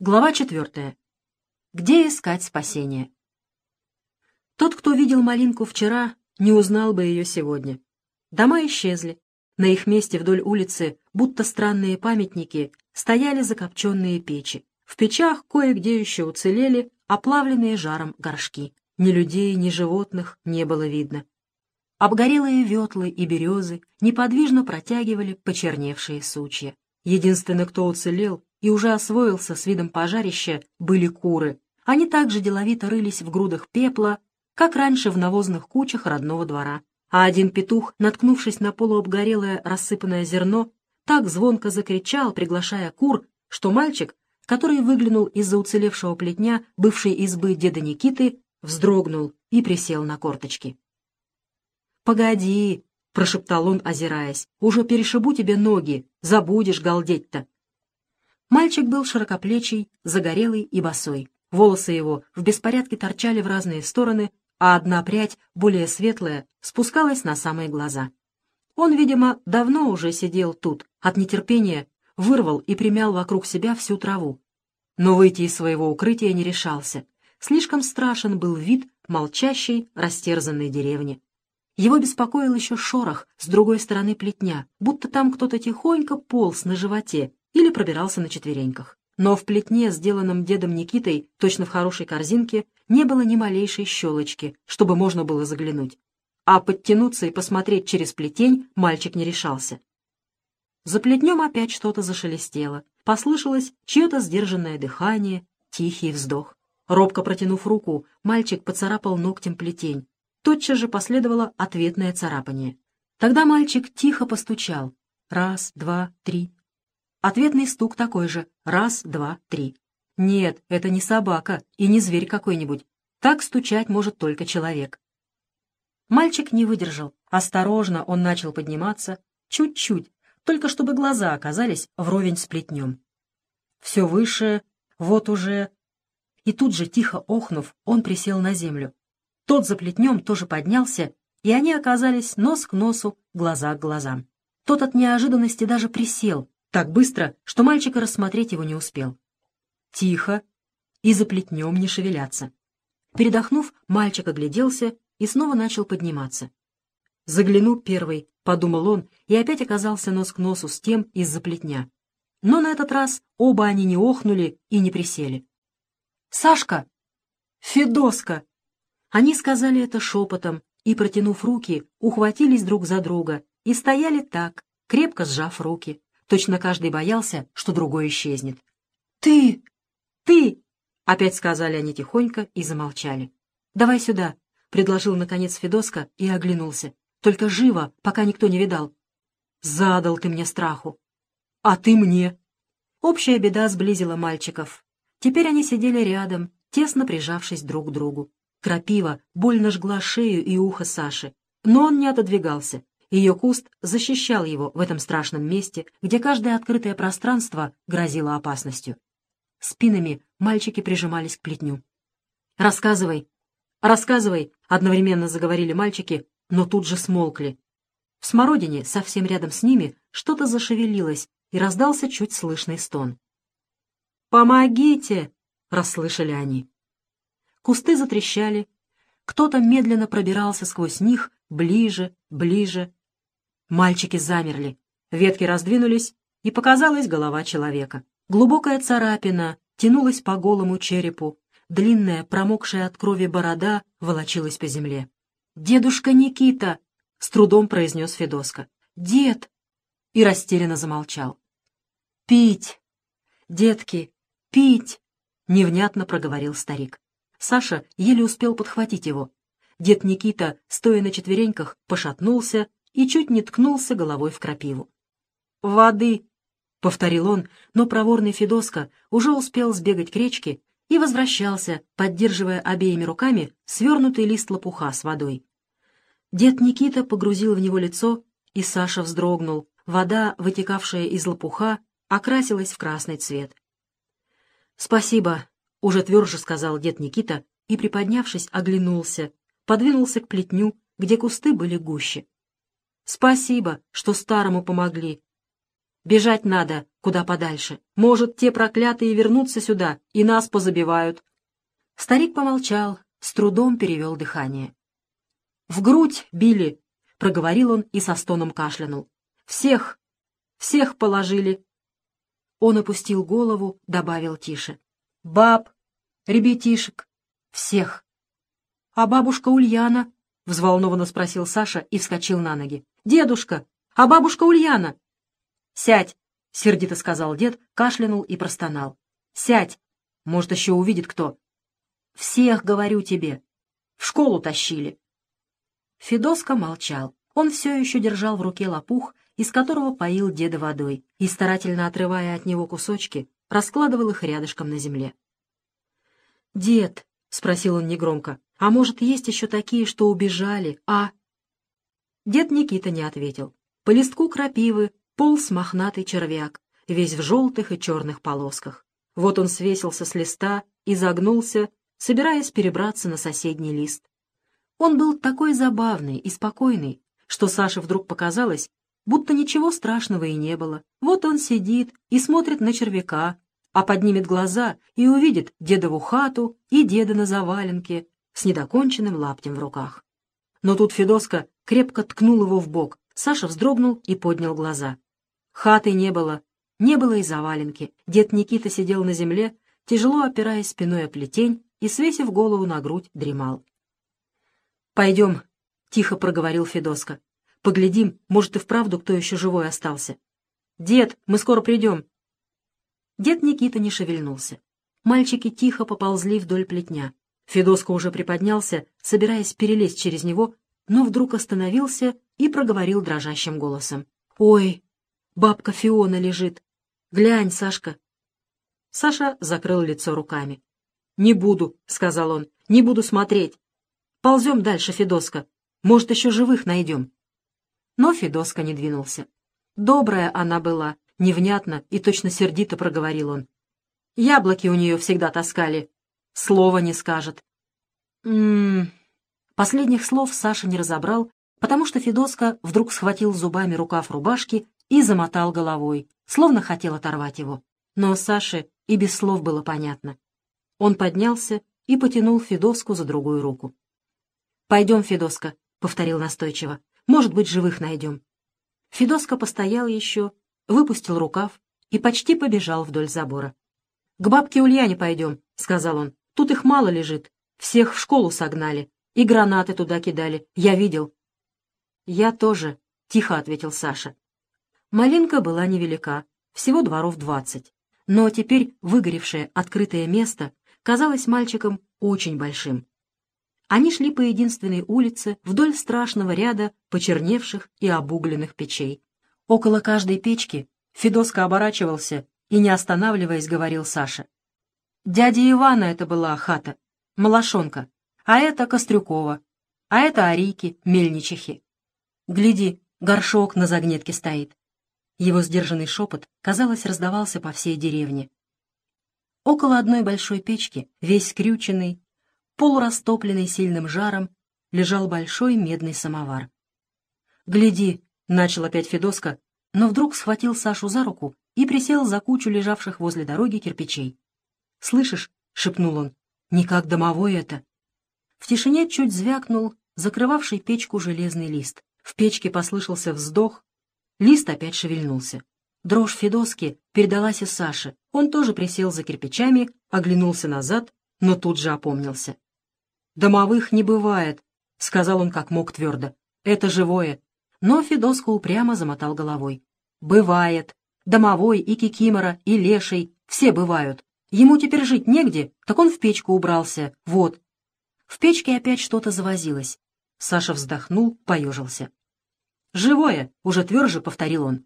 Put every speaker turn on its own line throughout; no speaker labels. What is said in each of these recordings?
Глава четвертая. Где искать спасение? Тот, кто видел Малинку вчера, не узнал бы ее сегодня. Дома исчезли. На их месте вдоль улицы, будто странные памятники, стояли закопченные печи. В печах кое-где еще уцелели оплавленные жаром горшки. Ни людей, ни животных не было видно. Обгорелые ветлы и березы неподвижно протягивали почерневшие сучья. Единственный, кто уцелел, и уже освоился с видом пожарища, были куры. Они также деловито рылись в грудах пепла, как раньше в навозных кучах родного двора. А один петух, наткнувшись на полуобгорелое рассыпанное зерно, так звонко закричал, приглашая кур, что мальчик, который выглянул из-за уцелевшего плетня бывшей избы деда Никиты, вздрогнул и присел на корточки. «Погоди!» — прошептал он, озираясь. «Уже перешибу тебе ноги, забудешь галдеть-то!» Мальчик был широкоплечий, загорелый и босой. Волосы его в беспорядке торчали в разные стороны, а одна прядь, более светлая, спускалась на самые глаза. Он, видимо, давно уже сидел тут, от нетерпения, вырвал и примял вокруг себя всю траву. Но выйти из своего укрытия не решался. Слишком страшен был вид молчащей, растерзанной деревни. Его беспокоил еще шорох с другой стороны плетня, будто там кто-то тихонько полз на животе, или пробирался на четвереньках. Но в плетне, сделанном дедом Никитой, точно в хорошей корзинке, не было ни малейшей щелочки, чтобы можно было заглянуть. А подтянуться и посмотреть через плетень мальчик не решался. За плетнем опять что-то зашелестело. Послышалось чье-то сдержанное дыхание, тихий вздох. Робко протянув руку, мальчик поцарапал ногтем плетень. Тотчас же последовало ответное царапание. Тогда мальчик тихо постучал. Раз, два, три. Ответный стук такой же. Раз, два, три. Нет, это не собака и не зверь какой-нибудь. Так стучать может только человек. Мальчик не выдержал. Осторожно он начал подниматься. Чуть-чуть, только чтобы глаза оказались вровень с плетнем. Все выше, вот уже... И тут же, тихо охнув, он присел на землю. Тот за плетнем тоже поднялся, и они оказались нос к носу, глаза к глазам. Тот от неожиданности даже присел, так быстро, что мальчика рассмотреть его не успел. Тихо и за плетнем не шевеляться. Передохнув, мальчик огляделся и снова начал подниматься. «Загляну первый», — подумал он, и опять оказался нос к носу с тем из-за плетня. Но на этот раз оба они не охнули и не присели. «Сашка! Федоска!» Они сказали это шепотом и, протянув руки, ухватились друг за друга и стояли так, крепко сжав руки. Точно каждый боялся, что другой исчезнет. «Ты! Ты!» — опять сказали они тихонько и замолчали. «Давай сюда!» — предложил, наконец, Федоска и оглянулся. «Только живо, пока никто не видал». «Задал ты мне страху!» «А ты мне!» Общая беда сблизила мальчиков. Теперь они сидели рядом, тесно прижавшись друг к другу. Крапива больно жгла шею и ухо Саши, но он не отодвигался, ее куст защищал его в этом страшном месте, где каждое открытое пространство грозило опасностью. Спинами мальчики прижимались к плетню. «Рассказывай! Рассказывай!» — одновременно заговорили мальчики, но тут же смолкли. В смородине, совсем рядом с ними, что-то зашевелилось, и раздался чуть слышный стон. «Помогите!» — расслышали они. Кусты затрещали. Кто-то медленно пробирался сквозь них, ближе, ближе, Мальчики замерли. Ветки раздвинулись, и показалась голова человека. Глубокая царапина тянулась по голому черепу. Длинная, промокшая от крови борода волочилась по земле. «Дедушка Никита!» — с трудом произнес Федоска. «Дед!» — и растерянно замолчал. «Пить! Детки, пить!» — невнятно проговорил старик. Саша еле успел подхватить его. Дед Никита, стоя на четвереньках, пошатнулся и чуть не ткнулся головой в крапиву. «Воды!» — повторил он, но проворный Федоска уже успел сбегать к речке и возвращался, поддерживая обеими руками свернутый лист лопуха с водой. Дед Никита погрузил в него лицо, и Саша вздрогнул. Вода, вытекавшая из лопуха, окрасилась в красный цвет. «Спасибо», — уже тверже сказал дед Никита и, приподнявшись, оглянулся, подвинулся к плетню, где кусты были гуще. Спасибо, что старому помогли. Бежать надо куда подальше. Может, те проклятые вернутся сюда и нас позабивают. Старик помолчал, с трудом перевел дыхание. «В грудь били!» — проговорил он и со стоном кашлянул. «Всех! Всех положили!» Он опустил голову, добавил тише. «Баб! Ребятишек! Всех!» «А бабушка Ульяна?» — взволнованно спросил Саша и вскочил на ноги. «Дедушка! А бабушка Ульяна?» «Сядь!» — сердито сказал дед, кашлянул и простонал. «Сядь! Может, еще увидит кто!» «Всех, говорю тебе! В школу тащили!» Федоска молчал. Он все еще держал в руке лопух, из которого поил деда водой, и, старательно отрывая от него кусочки, раскладывал их рядышком на земле. «Дед», — спросил он негромко, — «а может, есть еще такие, что убежали, а...» Дед Никита не ответил. По листку крапивы полз мохнатый червяк, весь в желтых и черных полосках. Вот он свесился с листа и загнулся, собираясь перебраться на соседний лист. Он был такой забавный и спокойный, что Саше вдруг показалось, будто ничего страшного и не было. Вот он сидит и смотрит на червяка, а поднимет глаза и увидит дедову хату и деда на заваленке с недоконченным лаптем в руках. Но тут Федоска крепко ткнул его в бок. Саша вздрогнул и поднял глаза. Хаты не было, не было и заваленки. Дед Никита сидел на земле, тяжело опираясь спиной о плетень и, свесив голову на грудь, дремал. «Пойдем», — тихо проговорил Федоска. «Поглядим, может, и вправду кто еще живой остался». «Дед, мы скоро придем». Дед Никита не шевельнулся. Мальчики тихо поползли вдоль плетня. Федоска уже приподнялся, собираясь перелезть через него, но вдруг остановился и проговорил дрожащим голосом. «Ой, бабка Фиона лежит. Глянь, Сашка». Саша закрыл лицо руками. «Не буду», — сказал он, — «не буду смотреть. Ползем дальше, Федоска. Может, еще живых найдем. Но Федоска не двинулся. Добрая она была, невнятно и точно сердито проговорил он. Яблоки у нее всегда таскали. Слова не скажет. М-м. Последних слов Саша не разобрал, потому что Федоска вдруг схватил зубами рукав рубашки и замотал головой, словно хотел оторвать его. Но Саше и без слов было понятно. Он поднялся и потянул Федоску за другую руку. «Пойдем, Федоска», — повторил настойчиво. «Может быть, живых найдем». Федоска постоял еще, выпустил рукав и почти побежал вдоль забора. «К бабке Ульяне пойдем», — сказал он. «Тут их мало лежит. Всех в школу согнали. И гранаты туда кидали. Я видел». «Я тоже», — тихо ответил Саша. Малинка была невелика, всего дворов двадцать. Но теперь выгоревшее открытое место казалось мальчикам очень большим. Они шли по единственной улице вдоль страшного ряда почерневших и обугленных печей. Около каждой печки Федоска оборачивался и, не останавливаясь, говорил Саше. «Дядя Ивана это была хата, Малашонка, а это Кострюкова, а это Арики, мельничихи. Гляди, горшок на загнетке стоит». Его сдержанный шепот, казалось, раздавался по всей деревне. Около одной большой печки, весь скрюченный, полурастопленный сильным жаром, лежал большой медный самовар. «Гляди!» — начал опять Федоска, но вдруг схватил Сашу за руку и присел за кучу лежавших возле дороги кирпичей. «Слышишь?» — шепнул он. «Не как домовой это!» В тишине чуть звякнул закрывавший печку железный лист. В печке послышался вздох, лист опять шевельнулся. Дрожь Федоски передалась и Саше. Он тоже присел за кирпичами, оглянулся назад, но тут же опомнился. «Домовых не бывает», — сказал он как мог твердо. «Это живое». Но Федоско упрямо замотал головой. «Бывает. Домовой и кикимора, и леший. Все бывают. Ему теперь жить негде, так он в печку убрался. Вот». В печке опять что-то завозилось. Саша вздохнул, поежился. «Живое!» — уже тверже повторил он.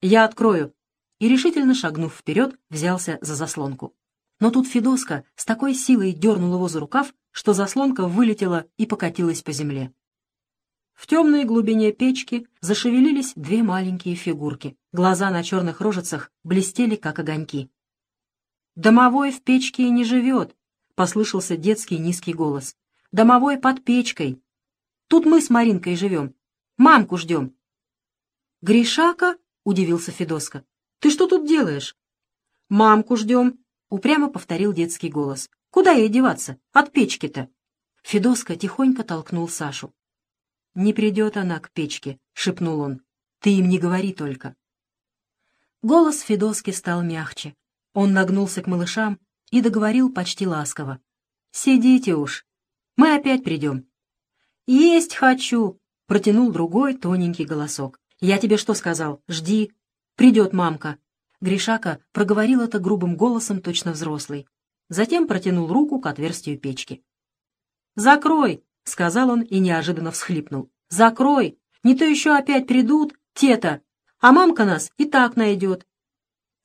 «Я открою». И решительно шагнув вперед, взялся за заслонку. Но тут Федоска с такой силой дернул его за рукав, что заслонка вылетела и покатилась по земле. В темной глубине печки зашевелились две маленькие фигурки. Глаза на черных рожицах блестели, как огоньки. «Домовой в печке и не живет», — послышался детский низкий голос. «Домовой под печкой. Тут мы с Маринкой живем. Мамку ждем». «Гришака?» — удивился Федоска. Ты что тут делаешь?» «Мамку ждем», — упрямо повторил детский голос. «Куда ей деваться? От печки-то». Федоска тихонько толкнул Сашу. «Не придет она к печке», — шепнул он. «Ты им не говори только». Голос Федоски стал мягче. Он нагнулся к малышам и договорил почти ласково. «Сидите уж. Мы опять придем». «Есть хочу!» — протянул другой тоненький голосок. «Я тебе что сказал? Жди. Придет мамка». Гришака проговорил это грубым голосом, точно взрослый. Затем протянул руку к отверстию печки. «Закрой!» — сказал он и неожиданно всхлипнул. «Закрой! Не то еще опять придут, те-то, а мамка нас и так найдет».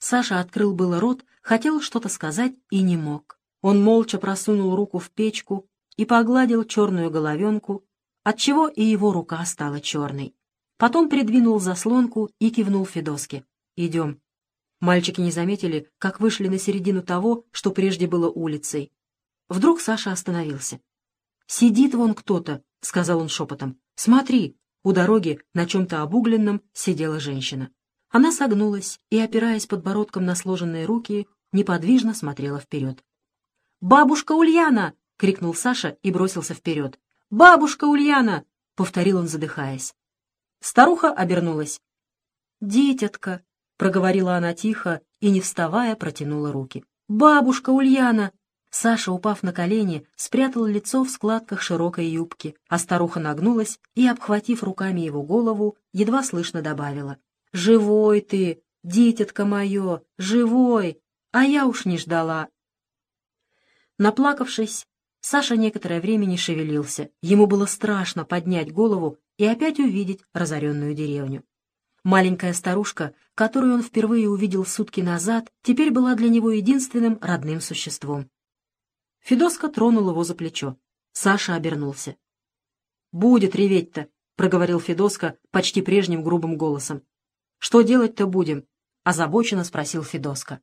Саша открыл было рот, хотел что-то сказать и не мог. Он молча просунул руку в печку и погладил черную головенку, отчего и его рука стала черной. Потом придвинул заслонку и кивнул Федоске. «Идем». Мальчики не заметили, как вышли на середину того, что прежде было улицей. Вдруг Саша остановился. «Сидит вон кто-то», — сказал он шепотом. «Смотри». У дороги на чем-то обугленном сидела женщина. Она согнулась и, опираясь подбородком на сложенные руки, неподвижно смотрела вперед. «Бабушка Ульяна!» — крикнул Саша и бросился вперед. «Бабушка Ульяна!» — повторил он, задыхаясь. Старуха обернулась. «Дитятка!» — проговорила она тихо и, не вставая, протянула руки. «Бабушка Ульяна!» Саша, упав на колени, спрятал лицо в складках широкой юбки, а старуха нагнулась и, обхватив руками его голову, едва слышно добавила. «Живой ты, дитятка мое, живой! А я уж не ждала!» Наплакавшись, Саша некоторое время не шевелился. Ему было страшно поднять голову и опять увидеть разоренную деревню. Маленькая старушка, которую он впервые увидел сутки назад, теперь была для него единственным родным существом. Федоска тронул его за плечо. Саша обернулся. «Будет реветь-то», — проговорил Федоска почти прежним грубым голосом. «Что делать-то будем?» — озабоченно спросил Федоска.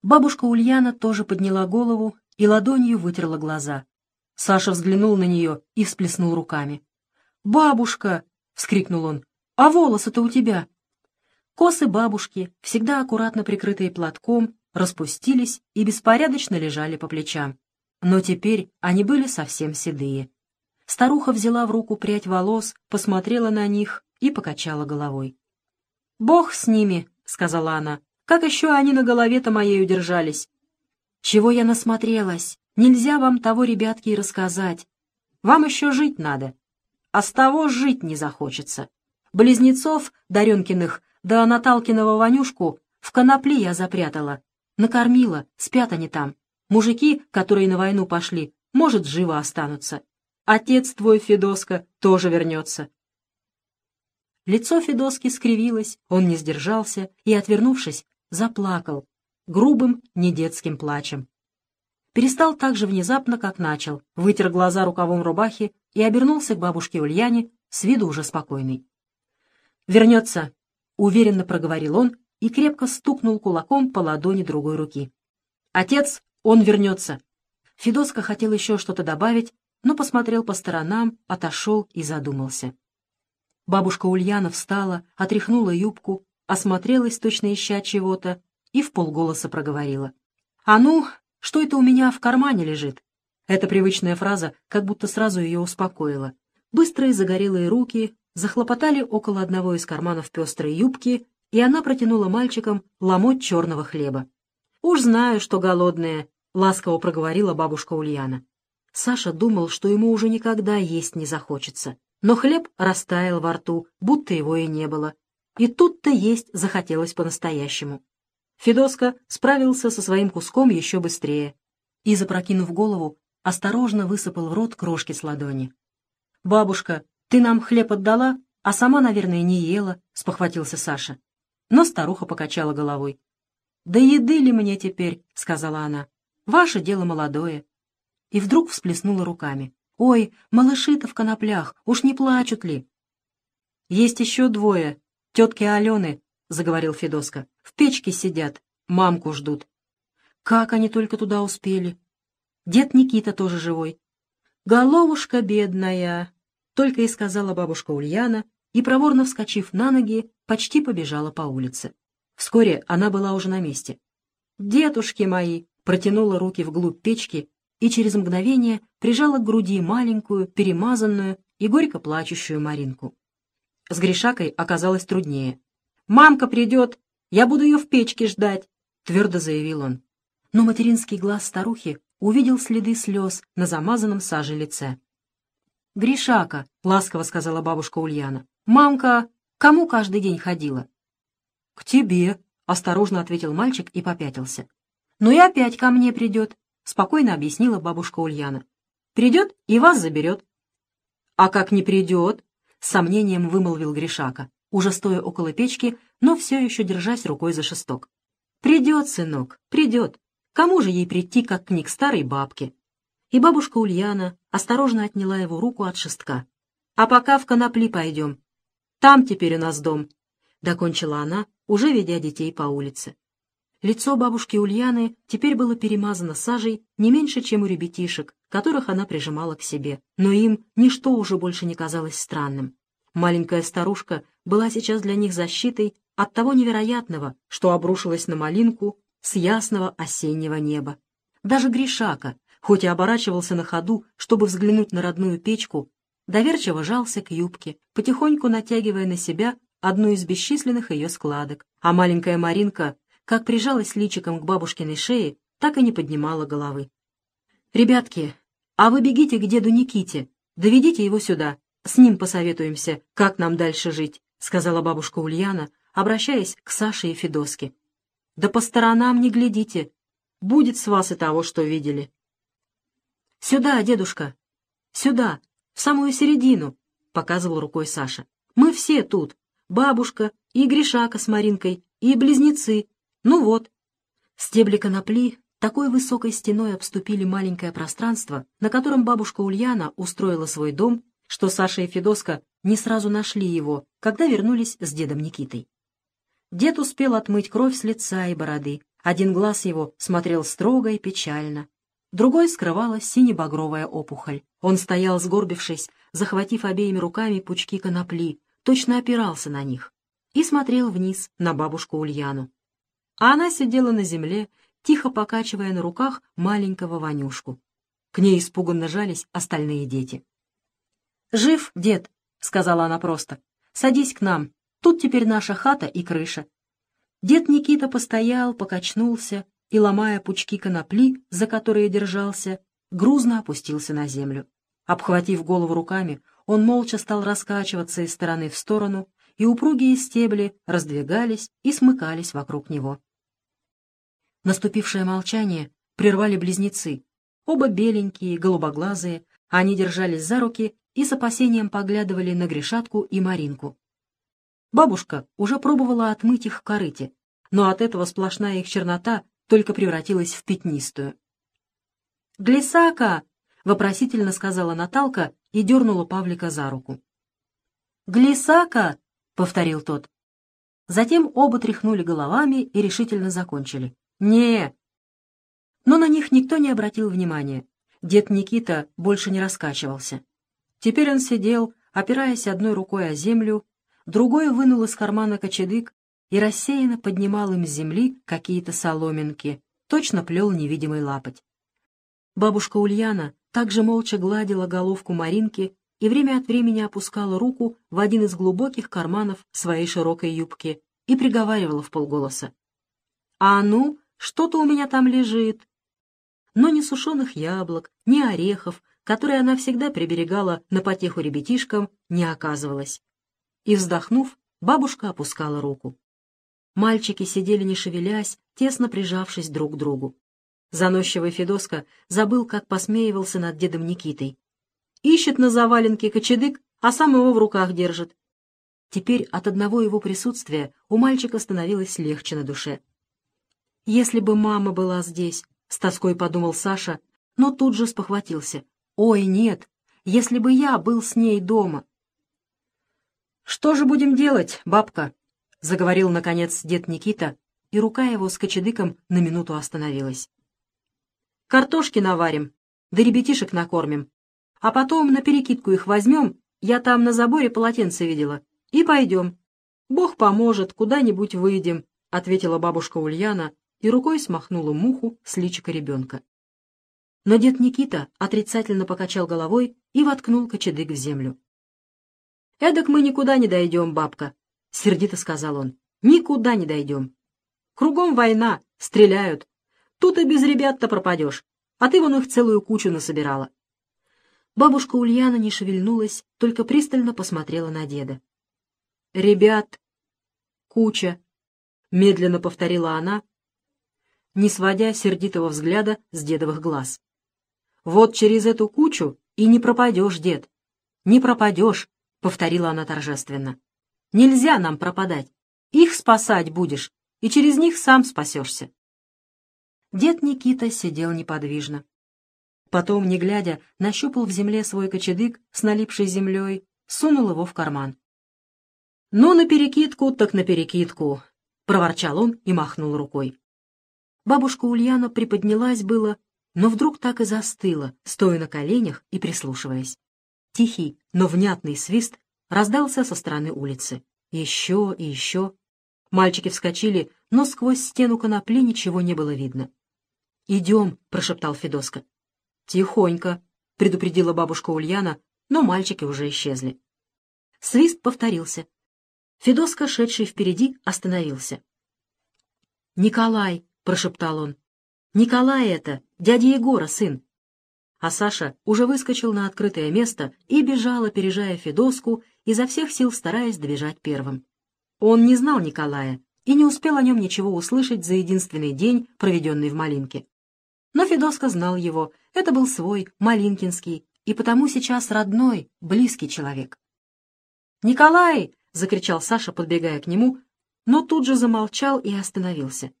Бабушка Ульяна тоже подняла голову и ладонью вытерла глаза. Саша взглянул на нее и всплеснул руками. «Бабушка!» — вскрикнул он. «А волосы-то у тебя?» Косы бабушки, всегда аккуратно прикрытые платком, распустились и беспорядочно лежали по плечам. Но теперь они были совсем седые. Старуха взяла в руку прядь волос, посмотрела на них и покачала головой. «Бог с ними», — сказала она. «Как еще они на голове-то моей удержались? Чего я насмотрелась? Нельзя вам того, ребятки, и рассказать. Вам еще жить надо. А с того жить не захочется. Близнецов, Даренкиных, да Наталкиного Ванюшку в конопли я запрятала. Накормила, спят они там. Мужики, которые на войну пошли, может, живо останутся. Отец твой, Федоска, тоже вернется. Лицо Федоски скривилось, он не сдержался и, отвернувшись, заплакал, грубым, недетским плачем. Перестал так же внезапно, как начал, вытер глаза рукавом рубахи и обернулся к бабушке Ульяне, с виду уже спокойный. «Вернется», — уверенно проговорил он и крепко стукнул кулаком по ладони другой руки. «Отец, он вернется». Федоска хотел еще что-то добавить, но посмотрел по сторонам, отошел и задумался. Бабушка Ульяна встала, отряхнула юбку, осмотрелась, точно ища чего-то, и в полголоса проговорила. «А ну, что это у меня в кармане лежит?» Эта привычная фраза как будто сразу ее успокоила. Быстрые загорелые руки захлопотали около одного из карманов пестрой юбки, и она протянула мальчикам ломоть черного хлеба. «Уж знаю, что голодная», — ласково проговорила бабушка Ульяна. Саша думал, что ему уже никогда есть не захочется. Но хлеб растаял во рту, будто его и не было. И тут-то есть захотелось по-настоящему. Федоска справился со своим куском еще быстрее и, запрокинув голову, осторожно высыпал в рот крошки с ладони. «Бабушка, ты нам хлеб отдала, а сама, наверное, не ела», — спохватился Саша. Но старуха покачала головой. «Да еды ли мне теперь?» — сказала она. «Ваше дело молодое». И вдруг всплеснула руками. «Ой, малыши-то в коноплях, уж не плачут ли?» «Есть еще двое, тетки Алены», — заговорил Федоска. «В печке сидят, мамку ждут». «Как они только туда успели?» «Дед Никита тоже живой». «Головушка бедная», — только и сказала бабушка Ульяна, и, проворно вскочив на ноги, почти побежала по улице. Вскоре она была уже на месте. «Дедушки мои!» протянула руки вглубь печки и через мгновение прижала к груди маленькую, перемазанную и горько плачущую Маринку. С Гришакой оказалось труднее. «Мамка придет! Я буду ее в печке ждать!» — твердо заявил он. Но материнский глаз старухи увидел следы слез на замазанном саже лице. «Гришака», — ласково сказала бабушка Ульяна, — «мамка кому каждый день ходила?» «К тебе», — осторожно ответил мальчик и попятился. «Ну и опять ко мне придет», — спокойно объяснила бабушка Ульяна. «Придет и вас заберет». «А как не придет?» — с сомнением вымолвил Гришака, уже стоя около печки, но все еще держась рукой за шесток. «Придет, сынок, придет. Кому же ей прийти, как к к старой бабке?» И бабушка Ульяна осторожно отняла его руку от шестка. «А пока в конопли пойдем. Там теперь у нас дом», — докончила она, уже ведя детей по улице. Лицо бабушки Ульяны теперь было перемазано сажей не меньше, чем у ребятишек, которых она прижимала к себе, но им ничто уже больше не казалось странным. Маленькая старушка была сейчас для них защитой от того невероятного, что обрушилось на малинку с ясного осеннего неба. Даже Гришака, хоть и оборачивался на ходу, чтобы взглянуть на родную печку, доверчиво жался к юбке, потихоньку натягивая на себя одну из бесчисленных ее складок, а маленькая Маринка, как прижалась личиком к бабушкиной шее, так и не поднимала головы. «Ребятки, а вы бегите к деду Никите, доведите его сюда, с ним посоветуемся, как нам дальше жить», — сказала бабушка Ульяна, обращаясь к Саше и Федоске. «Да по сторонам не глядите, будет с вас и того, что видели». «Сюда, дедушка! Сюда! В самую середину!» — показывал рукой Саша. «Мы все тут. Бабушка, и Гришака с Маринкой, и близнецы. Ну вот». Стебли конопли такой высокой стеной обступили маленькое пространство, на котором бабушка Ульяна устроила свой дом, что Саша и Федоска не сразу нашли его, когда вернулись с дедом Никитой. Дед успел отмыть кровь с лица и бороды. Один глаз его смотрел строго и печально, другой скрывала сине-багровая опухоль. Он стоял, сгорбившись, захватив обеими руками пучки конопли, точно опирался на них, и смотрел вниз на бабушку Ульяну. А она сидела на земле, тихо покачивая на руках маленького Ванюшку. К ней испуганно жались остальные дети. «Жив, дед», — сказала она просто. «Садись к нам. Тут теперь наша хата и крыша». Дед Никита постоял, покачнулся, и, ломая пучки конопли, за которые держался, грузно опустился на землю. Обхватив голову руками, он молча стал раскачиваться из стороны в сторону, и упругие стебли раздвигались и смыкались вокруг него. Наступившее молчание прервали близнецы. Оба беленькие, голубоглазые, они держались за руки и с опасением поглядывали на Гришатку и Маринку. Бабушка уже пробовала отмыть их в корыте, но от этого сплошная их чернота только превратилась в пятнистую. «Глисака!» — вопросительно сказала Наталка и дернула Павлика за руку. «Глисака!» — повторил тот. Затем оба тряхнули головами и решительно закончили. Не Но на них никто не обратил внимания. Дед Никита больше не раскачивался. Теперь он сидел, опираясь одной рукой о землю, другой вынул из кармана кочедык и рассеянно поднимал им с земли какие-то соломинки, точно плел невидимый лапоть. Бабушка Ульяна также молча гладила головку Маринки и время от времени опускала руку в один из глубоких карманов своей широкой юбки и приговаривала в полголоса. «А ну, что-то у меня там лежит!» Но ни сушеных яблок, ни орехов, которые она всегда приберегала на потеху ребятишкам, не оказывалось. И, вздохнув, бабушка опускала руку. Мальчики сидели не шевелясь, тесно прижавшись друг к другу. Заносчивый Федоска забыл, как посмеивался над дедом Никитой. Ищет на заваленке кочедык, а сам его в руках держит. Теперь от одного его присутствия у мальчика становилось легче на душе. «Если бы мама была здесь», — с тоской подумал Саша, но тут же спохватился. «Ой, нет, если бы я был с ней дома». «Что же будем делать, бабка?» — заговорил, наконец, дед Никита, и рука его с кочедыком на минуту остановилась. «Картошки наварим, да ребятишек накормим, а потом на перекидку их возьмем, я там на заборе полотенце видела, и пойдем. Бог поможет, куда-нибудь выйдем, ответила бабушка Ульяна и рукой смахнула муху с личика ребенка. Но дед Никита отрицательно покачал головой и воткнул кочедык в землю. «Эдак мы никуда не дойдем, бабка», — сердито сказал он. «Никуда не дойдем. Кругом война, стреляют. Тут и без ребят-то пропадешь, а ты вон их целую кучу насобирала». Бабушка Ульяна не шевельнулась, только пристально посмотрела на деда. «Ребят, куча», — медленно повторила она, не сводя сердитого взгляда с дедовых глаз. «Вот через эту кучу и не пропадешь, дед, не пропадешь», — повторила она торжественно. «Нельзя нам пропадать, их спасать будешь, и через них сам спасешься». Дед Никита сидел неподвижно. Потом, не глядя, нащупал в земле свой кочедык с налипшей землей, сунул его в карман. «Ну, на перекидку, так на перекидку!» — проворчал он и махнул рукой. Бабушка Ульяна приподнялась было, но вдруг так и застыла, стоя на коленях и прислушиваясь. Тихий, но внятный свист раздался со стороны улицы. Еще и еще. Мальчики вскочили, но сквозь стену конопли ничего не было видно. «Идем», — прошептал Федоска. «Тихонько», — предупредила бабушка Ульяна, но мальчики уже исчезли. Свист повторился. Федоска, шедший впереди, остановился. «Николай», — прошептал он. «Николай это, дядя Егора, сын». А Саша уже выскочил на открытое место и бежал, опережая Федоску, изо всех сил стараясь добежать первым. Он не знал Николая и не успел о нем ничего услышать за единственный день, проведенный в Малинке. Но Федоска знал его, это был свой, малинкинский, и потому сейчас родной, близкий человек. «Николай!» — закричал Саша, подбегая к нему, но тут же замолчал и остановился.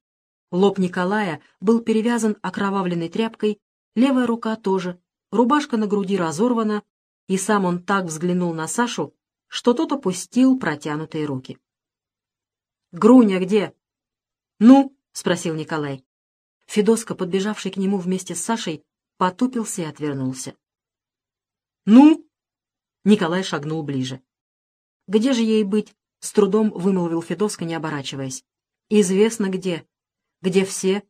Лоб Николая был перевязан окровавленной тряпкой, левая рука тоже, рубашка на груди разорвана, и сам он так взглянул на Сашу, что тот опустил протянутые руки. «Груня где?» «Ну?» — спросил Николай. Федоска, подбежавший к нему вместе с Сашей, потупился и отвернулся. «Ну?» Николай шагнул ближе. «Где же ей быть?» — с трудом вымолвил Федоска, не оборачиваясь. «Известно где. Где все?»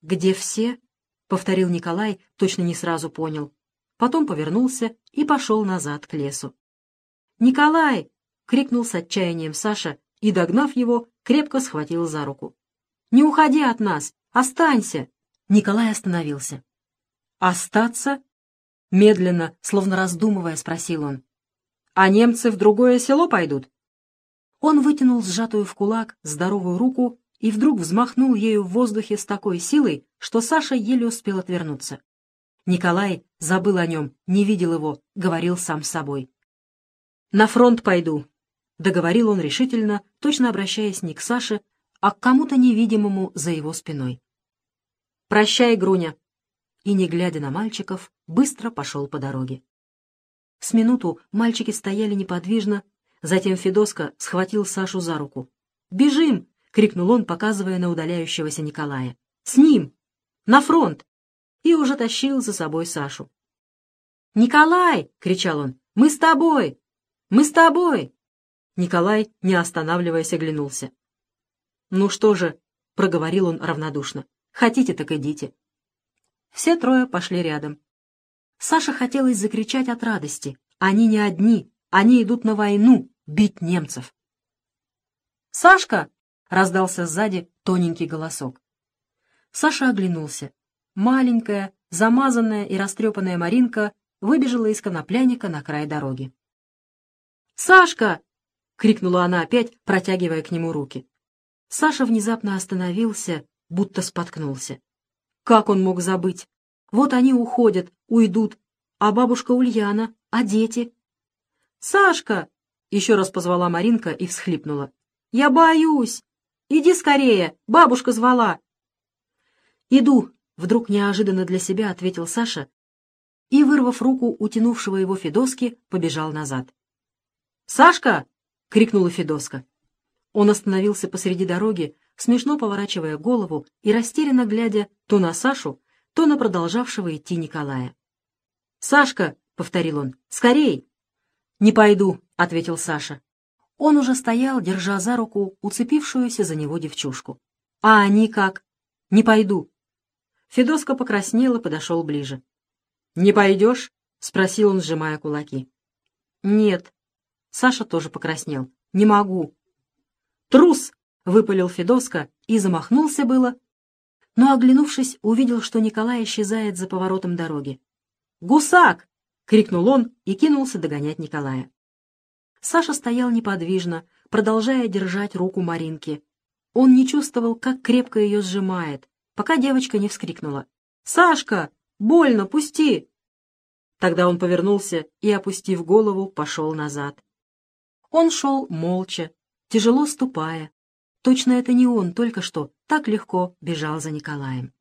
«Где все?» — повторил Николай, точно не сразу понял. Потом повернулся и пошел назад к лесу. «Николай!» — крикнул с отчаянием Саша и, догнав его, крепко схватил за руку. «Не уходи от нас! Останься!» Николай остановился. «Остаться?» Медленно, словно раздумывая, спросил он. «А немцы в другое село пойдут?» Он вытянул сжатую в кулак здоровую руку и вдруг взмахнул ею в воздухе с такой силой, что Саша еле успел отвернуться. Николай забыл о нем, не видел его, говорил сам с собой. «На фронт пойду», — договорил он решительно, точно обращаясь не к Саше, а к кому-то невидимому за его спиной. «Прощай, Груня!» И, не глядя на мальчиков, быстро пошел по дороге. С минуту мальчики стояли неподвижно, затем Федоска схватил Сашу за руку. «Бежим!» — крикнул он, показывая на удаляющегося Николая. «С ним! На фронт!» И уже тащил за собой Сашу. «Николай!» — кричал он. «Мы с тобой! Мы с тобой!» Николай, не останавливаясь, оглянулся. «Ну что же», — проговорил он равнодушно, — «хотите, так идите». Все трое пошли рядом. Саше хотелось закричать от радости. Они не одни, они идут на войну, бить немцев. «Сашка!» — раздался сзади тоненький голосок. Саша оглянулся. Маленькая, замазанная и растрепанная Маринка выбежала из конопляника на край дороги. «Сашка!» — крикнула она опять, протягивая к нему руки. Саша внезапно остановился, будто споткнулся. Как он мог забыть? Вот они уходят, уйдут, а бабушка Ульяна, а дети? «Сашка!» — еще раз позвала Маринка и всхлипнула. «Я боюсь! Иди скорее, бабушка звала!» «Иду!» — вдруг неожиданно для себя ответил Саша и, вырвав руку утянувшего его Федоски, побежал назад. «Сашка!» — крикнула Федоска. Он остановился посреди дороги, смешно поворачивая голову и растерянно глядя то на Сашу, то на продолжавшего идти Николая. «Сашка!» — повторил он. «Скорей!» «Не пойду!» — ответил Саша. Он уже стоял, держа за руку уцепившуюся за него девчушку. «А они как?» «Не пойду». Федоска покраснел и подошел ближе. «Не пойдешь?» — спросил он, сжимая кулаки. «Нет». Саша тоже покраснел. «Не могу». «Трус!» — выпалил Федоска и замахнулся было, но, оглянувшись, увидел, что Николай исчезает за поворотом дороги. «Гусак!» — крикнул он и кинулся догонять Николая. Саша стоял неподвижно, продолжая держать руку Маринки. Он не чувствовал, как крепко ее сжимает, пока девочка не вскрикнула. «Сашка! Больно! Пусти!» Тогда он повернулся и, опустив голову, пошел назад. Он шел молча, тяжело ступая. Точно это не он только что так легко бежал за Николаем.